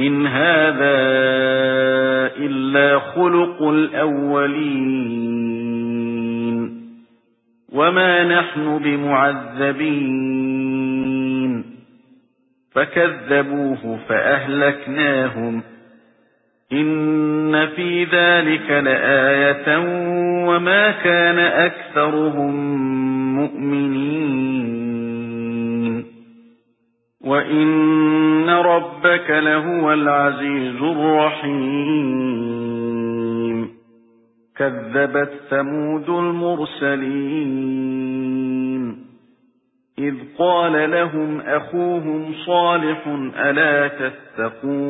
إِنْ هَذَا إِلَّا خُلُقُ الْأَوَّلِينَ وَمَا نَحْنُ بِمُعَذَّبِينَ فَكَذَّبُوهُ فَأَهْلَكْنَاهُمْ إِنَّ فِي ذَلِكَ لَآيَةً وَمَا كَانَ أَكْثَرُهُم مُؤْمِنِينَ وَإِنَّ رَبَّكَ لَهُوَ الْعَزِيزُ الرَّحِيمُ. كَذَّبَتْ ثَمُودُ الْمُرْسَلِينَ. إِذْ قَالَ لَهُمْ أَخُوهُمْ صَالِحٌ أَلَا تَتَّقُونَ؟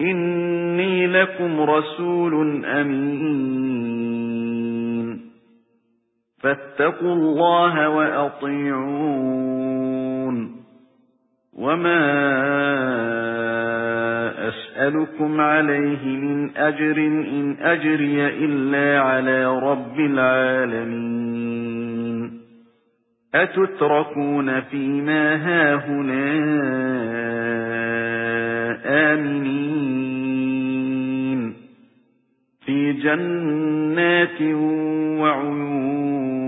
إِنِّي لَكُمْ رَسُولٌ أَمِينٌ. فَاتَّقُوا اللَّهَ وَأَطِيعُونِ. وَمَا أَسْأَلُكُمْ عَلَيْهِ مِنْ أَجْرٍ إِنْ أَجْرِيَ إِلَّا عَلَى رَبِّ الْعَالَمِينَ أَتُتْرَكُونَ فِي مَا هَاهُنَا آمِنِينَ فِي جَنَّاتٍ وَعُيُونٍ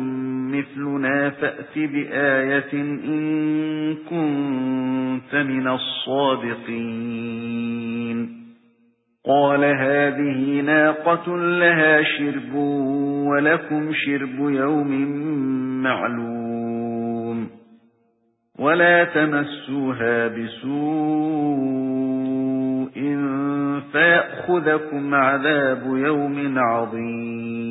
مِثْلُنَا فَأْتِ بِآيَةٍ إِن كُنتَ مِنَ الصَّادِقِينَ. قَالَ هَذِهِ نَاقَةٌ لَهَا شِرْبٌ وَلَكُمْ شِرْبُ يَوْمٍ مَّعْلُومٍ. وَلَا تَمَسُّوهَا بِسُوءٍ فَيَأْخُذَكُمْ عَذَابُ يَوْمٍ عَظِيمٍ.